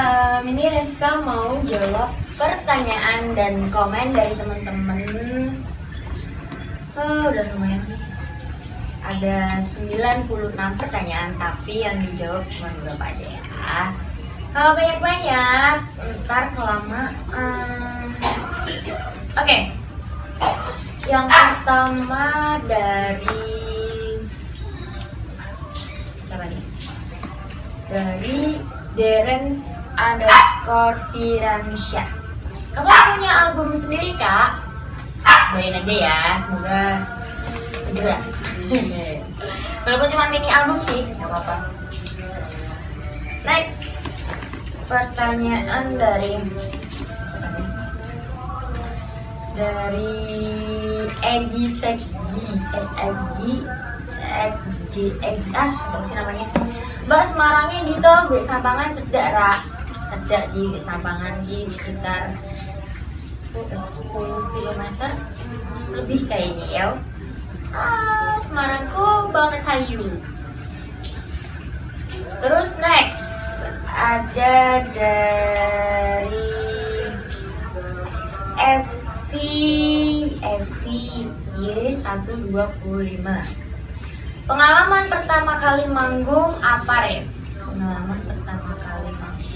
Em, ini Resa mau jawab pertanyaan dan komen dari teman-teman. Oh, udah lumayan nih. Ada 96 pertanyaan, tapi yang dijawab cuma beberapa aja ya. Kalau banyak-banyak, ntar kelamaan. Oke, yang pertama dari siapa nih? Dari Derens underscore Firansyah. Kamu punya album sendiri kak? Doain aja ya, semoga segera. Walaupun cuma mini album sih, nggak apa-apa. Next, pertanyaan dari dari Egi Segi eh, Egi Egi Egi ah sudah sih namanya Mbak Semarangnya gitu Gue Sampangan cedak ra. Cedak sih Gue Sampangan di sekitar 10, 10 km lebih kayaknya ya. Ah Semarangku banget hayu. Terus next ada dari Evi Evi Y125 Pengalaman pertama kali manggung apa res? Pengalaman pertama kali manggung.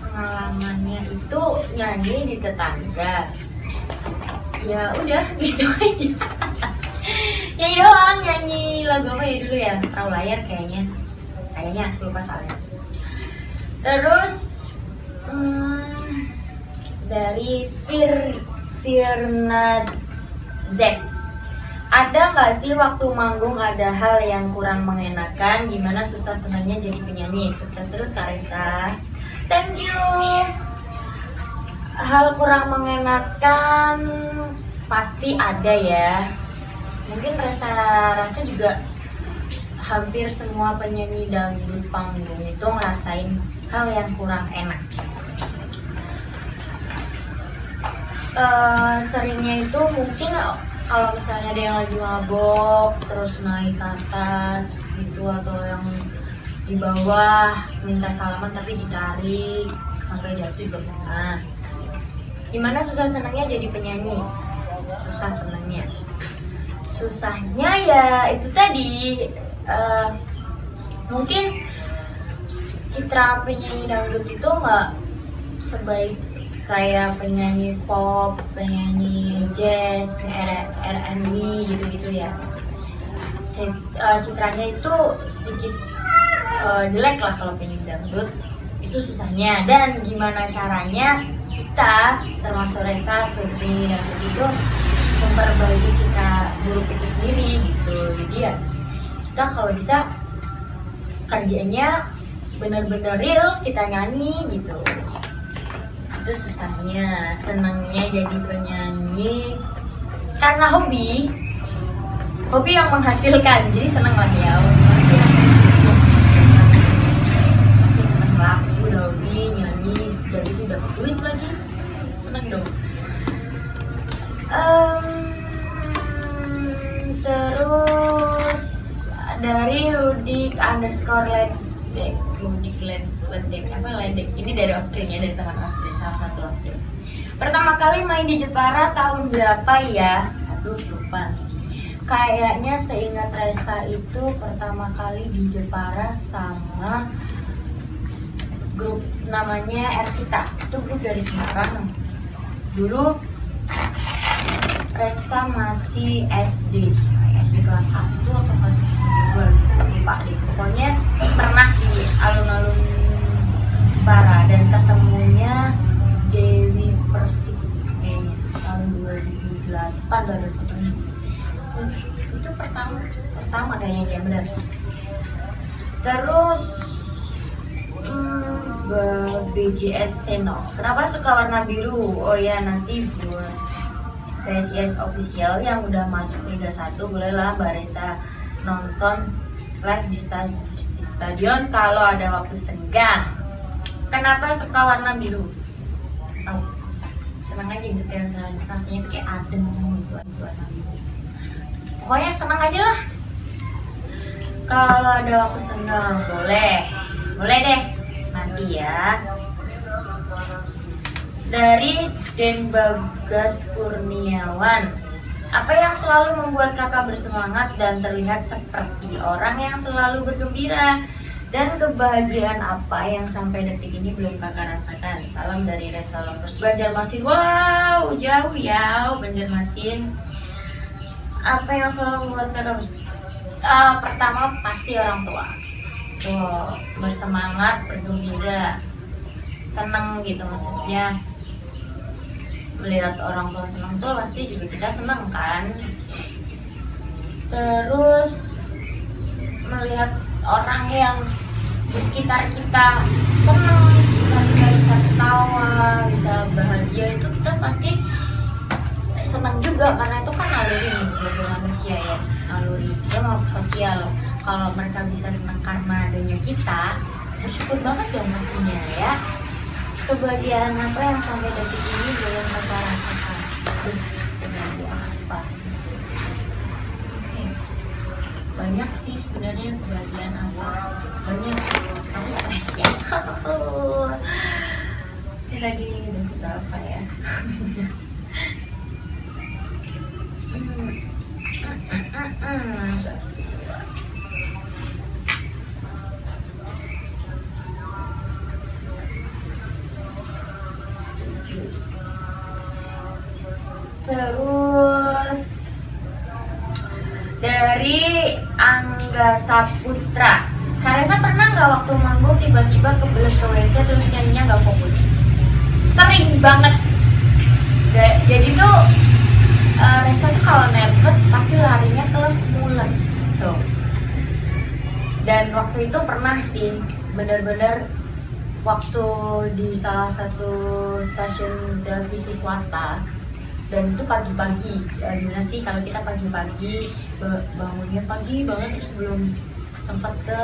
Pengalamannya itu nyanyi di tetangga Ya udah gitu aja Nyanyi doang, nyanyi lagu apa ya dulu ya? Tahu layar kayaknya Kayaknya aku lupa soalnya Terus hmm, dari Fir Firna Z. Ada nggak sih waktu manggung ada hal yang kurang mengenakan? Gimana susah senangnya jadi penyanyi? Sukses terus Kak Reza. Thank you. Hal kurang mengenakan pasti ada ya. Mungkin rasa rasa juga hampir semua penyanyi dangdut panggung itu ngerasain hal yang kurang enak. Eh, seringnya itu mungkin kalau misalnya ada yang lagi mabok terus naik ke atas gitu atau yang di bawah minta salaman tapi ditarik sampai jatuh juga pernah. Gimana susah senangnya jadi penyanyi? Susah senangnya. Susahnya ya itu tadi eh, mungkin citra penyanyi dangdut itu nggak sebaik kayak penyanyi pop, penyanyi jazz, R&B gitu-gitu ya. Eh, citranya itu sedikit eh, jelek lah kalau penyanyi dangdut. Itu susahnya. Dan gimana caranya kita termasuk Resa sebagai penyanyi dangdut itu memperbaiki citra buruk itu sendiri gitu. Jadi ya kita kalau bisa kerjanya bener-bener real kita nyanyi gitu itu susahnya senangnya jadi penyanyi. Karena hobi hobi yang menghasilkan. Jadi seneng lah ya masih masih seneng lah udah hobi nyanyi dan itu dapat duit lagi. Seneng dong. Em, terus dari Ludik underscore ledek Ludik led ledek apa ledek ini dari Australia dari teman Australia salah satu Australia. Pertama kali main di Jepara tahun berapa ya? Aduh lupa. Kayaknya seingat Resa itu pertama kali di Jepara sama grup namanya Ervita. Itu grup dari Semarang. Dulu Resa masih SD SD kelas 1 atau kelas 2 pertama kayaknya dia benar terus hmm, BGS Seno kenapa suka warna biru oh ya nanti buat PSIS official yang udah masuk Liga 1 bolehlah Mbak Resa nonton live di, sta- di stadion kalau ada waktu senggang. Kenapa suka warna biru? Tahu? Senang aja gitu kayak rasanya tuh kayak adem gitu warna biru. Pokoknya senang aja lah. kalau ada waktu senang boleh. Boleh deh. Nanti ya. Dari Den Bagas Kurniawan. Apa yang selalu membuat kakak bersemangat dan terlihat seperti orang yang selalu bergembira? Dan kebahagiaan apa yang sampai detik ini belum kakak rasakan? Salam dari Resa Lovers. Banjarmasin. Wow jauh ya. Banjarmasin apa yang selalu membuat kakak uh, pertama pasti orang tua. Tuh bersemangat bergembira seneng gitu maksudnya. Melihat orang tua senang tuh pasti juga kita senang kan? Terus melihat orang yang di sekitar kita sekitar kita bisa ketawa bisa bahagia itu kita pasti senang juga karena itu kan nih sebagai manusia ya naluri. Dia mau sosial. Kalau mereka bisa senang karena adanya kita bersyukur banget dong pastinya ya. Kebahagiaan apa yang sampai detik ini belum kita rasakan? Kebahagiaan apa? Banyak sih sebenarnya kebahagiaan apa? Banyak. Tapi ini tadi udah berapa ya Terus dari Angga Saputra. Karesa pernah nggak waktu manggung tiba-tiba kebelet ke WC terus nyanyinya nggak fokus? Sering banget. Jadi tuh uh, Resa tuh kalau nervous pasti larinya ke mules tuh. Dan waktu itu pernah sih bener-bener waktu di salah satu stasiun televisi swasta dan itu pagi-pagi ya, gimana sih kalau kita pagi-pagi bangunnya pagi banget terus belum sempat ke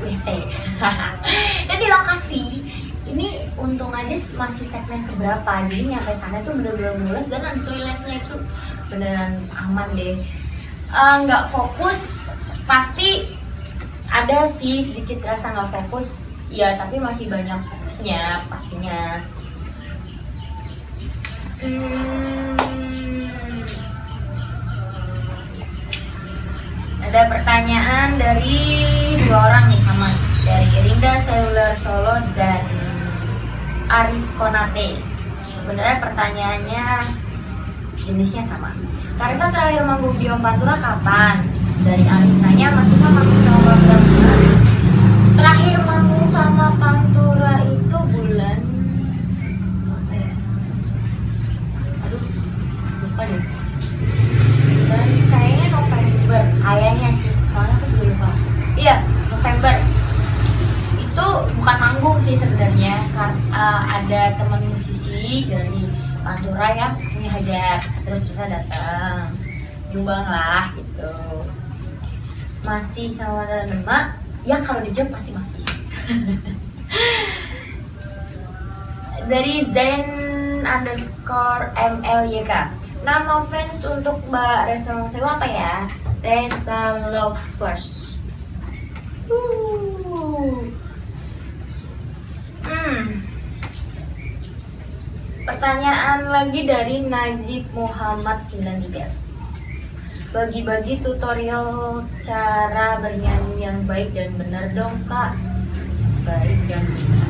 WC dan di lokasi ini untung aja masih segmen keberapa. Jadi nyampe sana tuh bener-bener mulus dan toiletnya itu beneran aman deh. Eh, nggak uh, fokus. Pasti ada sih sedikit rasa nggak fokus. Ya tapi masih banyak fokusnya pastinya. Hmm. Ada pertanyaan dari dua orang nih sama dari Rinda Seluler Solo dan Arif Konate. Sebenarnya pertanyaannya jenisnya sama. Karisa terakhir manggung di Om Pantura kapan? Dari Arif nanya masih manggung sama Pantura? Terakhir manggung sama Pantura itu bulan lupa deh dan kayaknya November kayaknya sih soalnya aku juga lupa iya November itu bukan manggung sih sebenarnya uh, ada teman musisi dari Pantura yang punya hajat terus bisa datang nyumbang lah gitu masih sama Demak ya kalau di job pasti masih dari Zen underscore MLYK Nama fans untuk Mbak Resa Longsewa apa ya? Resa Lovers. Hmm. Pertanyaan lagi dari Najib Muhammad 93. Bagi-bagi tutorial cara bernyanyi yang baik dan benar dong kak. Baik dan benar.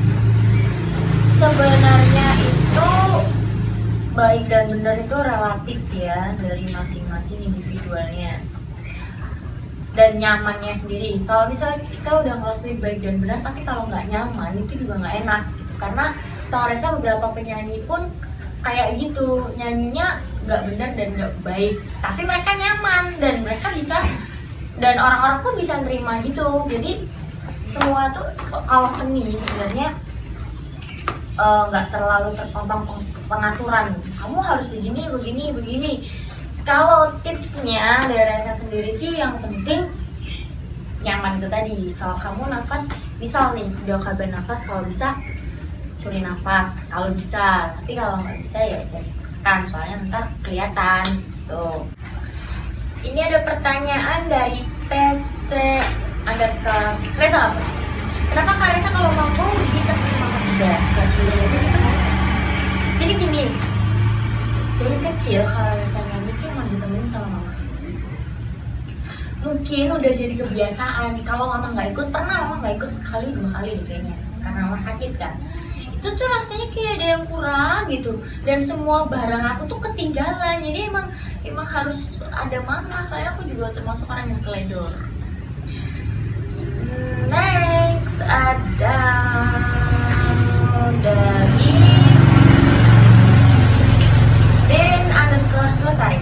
Sebenarnya itu baik dan benar itu relatif ya dari masing-masing individualnya dan nyamannya sendiri kalau misalnya kita udah ngelakuin baik dan benar tapi kalau nggak nyaman itu juga nggak enak gitu. karena setahu rasa beberapa penyanyi pun kayak gitu nyanyinya nggak benar dan nggak baik. Tapi mereka nyaman dan mereka bisa dan orang-orang pun bisa nerima gitu. Jadi semua tuh kalau seni sebenarnya Eh, nggak uh, terlalu terpontong pengaturan. Kamu harus begini begini begini. Kalau tipsnya dari saya sendiri sih yang penting nyaman itu tadi. Kalau kamu nafas misal nih udah kabar nafas kalau bisa curi nafas kalau bisa. Tapi kalau nggak bisa ya jangan soalnya ntar kelihatan tuh ini ada pertanyaan dari PC underscore Reza Lovers kenapa Kak Reza kalau ngomong ditekan sama tidak gak sebenarnya itu ditekan jadi gini dari kecil kalau Reza nyanyi itu emang ditemenin sama mama mungkin udah jadi kebiasaan. Kalau mama nggak ikut pernah mama nggak ikut sekali dua kali deh kayaknya. Karena mama sakit kan itu tuh rasanya kayak ada yang kurang gitu. Dan semua barang aku tuh ketinggalan. Jadi emang emang harus ada mama soalnya aku juga termasuk orang yang teledor next ada dari Rin underscore Selestari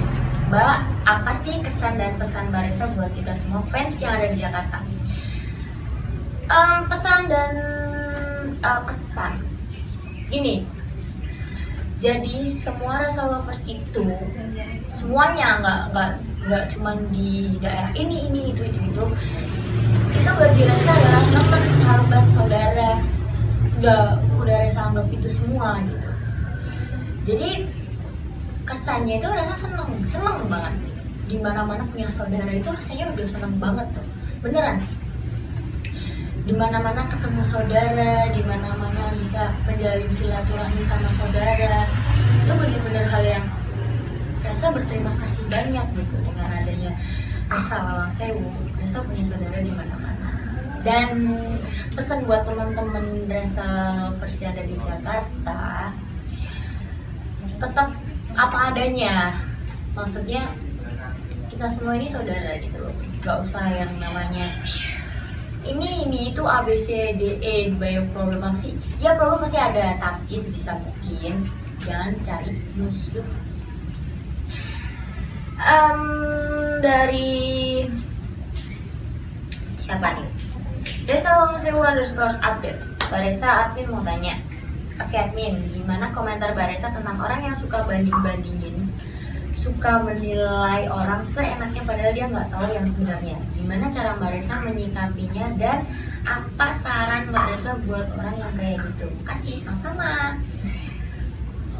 Mbak, apa sih kesan dan pesan Mbak Reza buat kita semua fans yang ada di Jakarta? Um, pesan dan uh, kesan ini. Jadi semua rasa lovers itu semuanya nggak nggak nggak cuma di daerah ini ini itu itu itu itu bagi rasa adalah teman sahabat saudara. Udah udah rasa anggap itu semua gitu. Jadi kesannya itu rasa seneng seneng banget. Di mana mana punya saudara itu rasanya udah seneng banget tuh. Beneran. Di mana mana ketemu saudara di mana mana silaturahmi sama saudara. Itu benar-benar hal yang rasa berterima kasih banyak gitu dengan adanya rasa lawang sewu rasa punya saudara di mana mana dan pesan buat teman-teman rasa versi ada di Jakarta tetap apa adanya. Maksudnya kita semua ini saudara gitu loh. Gak usah yang namanya ini ini itu A B C D E banyak problem apa sih ya problem pasti ada tapi sebisa mungkin jangan cari musuh. Um, dari siapa nih? Desa Sewu underscore update. Baresa admin mau tanya. Oke admin, gimana komentar Baresa tentang orang yang suka banding-bandingin suka menilai orang seenaknya padahal dia nggak tahu yang sebenarnya. Gimana cara Mbak Resa menyikapinya dan apa saran Mbak Resa buat orang yang kayak gitu? Kasih sama-sama.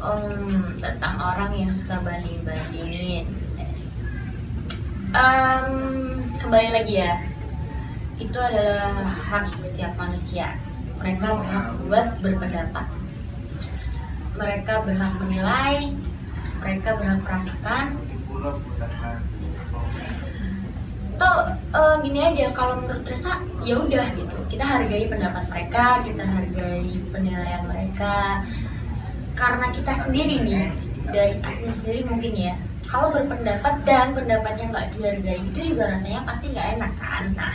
Um, tentang orang yang suka banding-bandingin. Um, kembali lagi ya, itu adalah hak setiap manusia. Mereka berhak buat berpendapat. Mereka berhak menilai, mereka berhak merasakan toh uh, gini aja kalau menurut Resa ya udah gitu. Kita hargai pendapat mereka kita hargai penilaian mereka. Karena kita sendiri nih dari aku sendiri mungkin ya kalau berpendapat dan pendapatnya nggak dihargai itu juga rasanya pasti nggak enak kan? Nah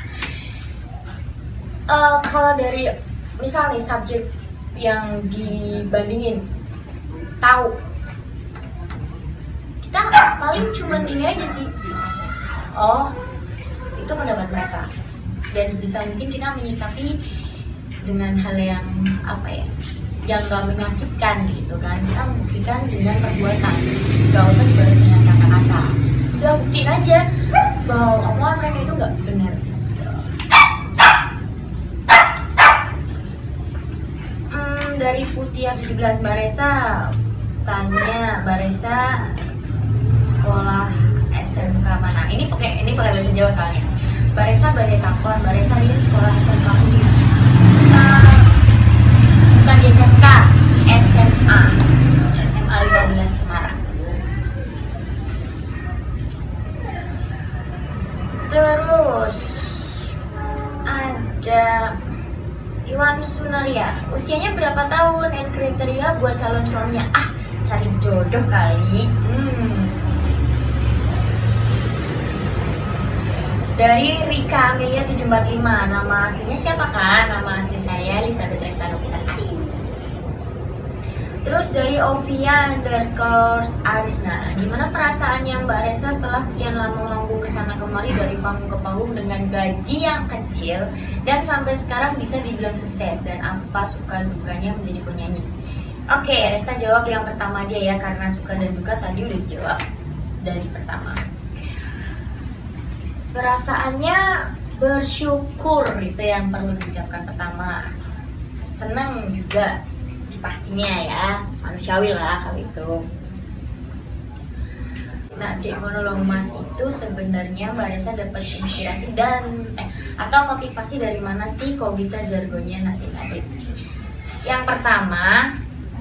uh, kalau dari misalnya subjek yang dibandingin tahu paling cuman gini aja sih. Oh itu pendapat mereka. Dan sebisa mungkin kita menyikapi dengan hal yang apa ya yang gak menyakitkan gitu kan. Kita membuktikan dengan perbuatan. Gak usah dibalas dengan kata-kata. Udah buktiin aja bahwa omongan mereka itu gak benar. Hmm, dari Putia 17 Baresa tanya Baresa sekolah SMK mana? Ini pakai ini pakai bahasa Jawa soalnya. Baresa Badai Takon Baresa ini sekolah SMK Uni uh, bukan di SMK SMA SMA 15 Semarang. Terus ada Iwan Sunaria. Usianya berapa tahun? Dan kriteria buat calon suaminya. Ah cari jodoh kali. Hmm. Dari Rika Amelia 745 nama aslinya siapa kan nama asli saya Lisa Betresa Novita Sari. Terus dari Ovia underscore Arisna. Gimana perasaannya Mbak Resa setelah sekian lama manggung ke sana kemari dari panggung ke panggung dengan gaji yang kecil dan sampai sekarang bisa dibilang sukses? Dan apa suka dukanya menjadi penyanyi? Oke, Resa jawab yang pertama aja ya karena suka dan duka tadi udah dijawab dari pertama perasaannya bersyukur itu yang perlu diucapkan pertama. Senang juga pastinya ya. Manusiawi lah kalau itu. Nah, di monolog Mas itu sebenarnya Mbak Resa dapat inspirasi dan eh, atau motivasi dari mana sih kok bisa jargonnya nadik-nadik? Yang pertama,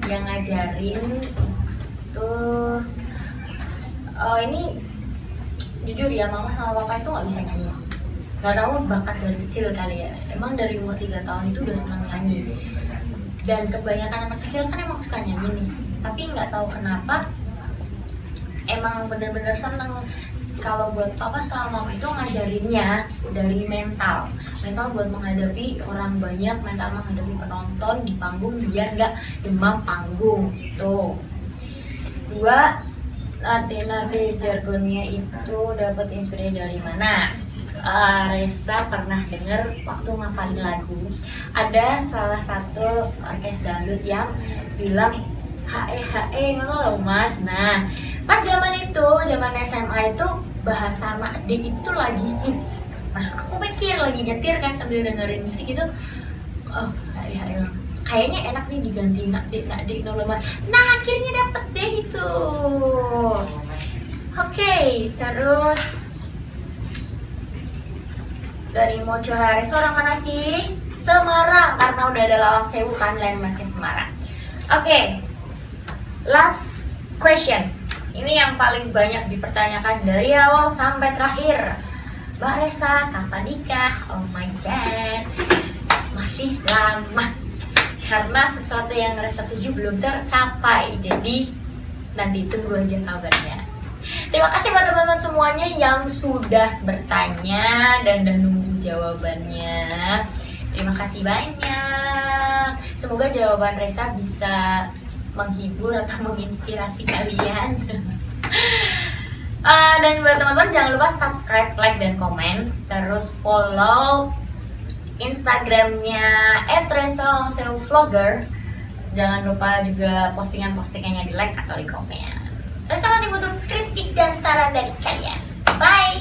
yang ngajarin itu uh, ini jujur ya mama sama papa itu nggak bisa nyanyi. Nggak tahu bakat dari kecil kali ya. Emang dari umur 3 tahun itu udah senang nyanyi. Dan kebanyakan anak kecil kan emang suka nyanyi nih. Tapi nggak tahu kenapa emang bener-bener seneng. Kalau buat papa sama mama itu ngajarinnya dari mental. Mental buat menghadapi orang banyak mental menghadapi penonton di panggung biar nggak demam panggung gitu. Dua nade-nade jargonnya itu dapat inspirasi dari mana? Uh, Reza pernah dengar waktu ngapalin lagu ada salah satu orkes dangdut yang bilang hae hae loh mas. Nah pas zaman itu zaman SMA itu bahasa Nakdi itu lagi hits. Nah aku pikir lagi nyetir kan sambil dengerin musik itu oh hae hae kayaknya enak nih diganti Nakdi Nakdi loh mas nah akhirnya dapet deh itu oke okay, terus dari Mojo Haris orang mana sih Semarang karena udah ada Lawang Sewu kan landmarknya Semarang oke okay. last question ini yang paling banyak dipertanyakan dari awal sampai terakhir. Mbak Resa, kapan nikah? Oh my god, masih lama. Karena sesuatu yang Resa tuju belum tercapai. Jadi nanti tunggu aja kabarnya. Terima kasih buat teman-teman semuanya yang sudah bertanya dan udah nunggu jawabannya. Terima kasih banyak. Semoga jawaban Resa bisa menghibur atau menginspirasi kalian uh, dan buat teman-teman jangan lupa subscribe, like, dan komen terus follow Instagramnya @resalongseuvlogger jangan lupa juga postingan-postingannya di like atau di komen. Resa masih butuh kritik dan saran dari kalian. Bye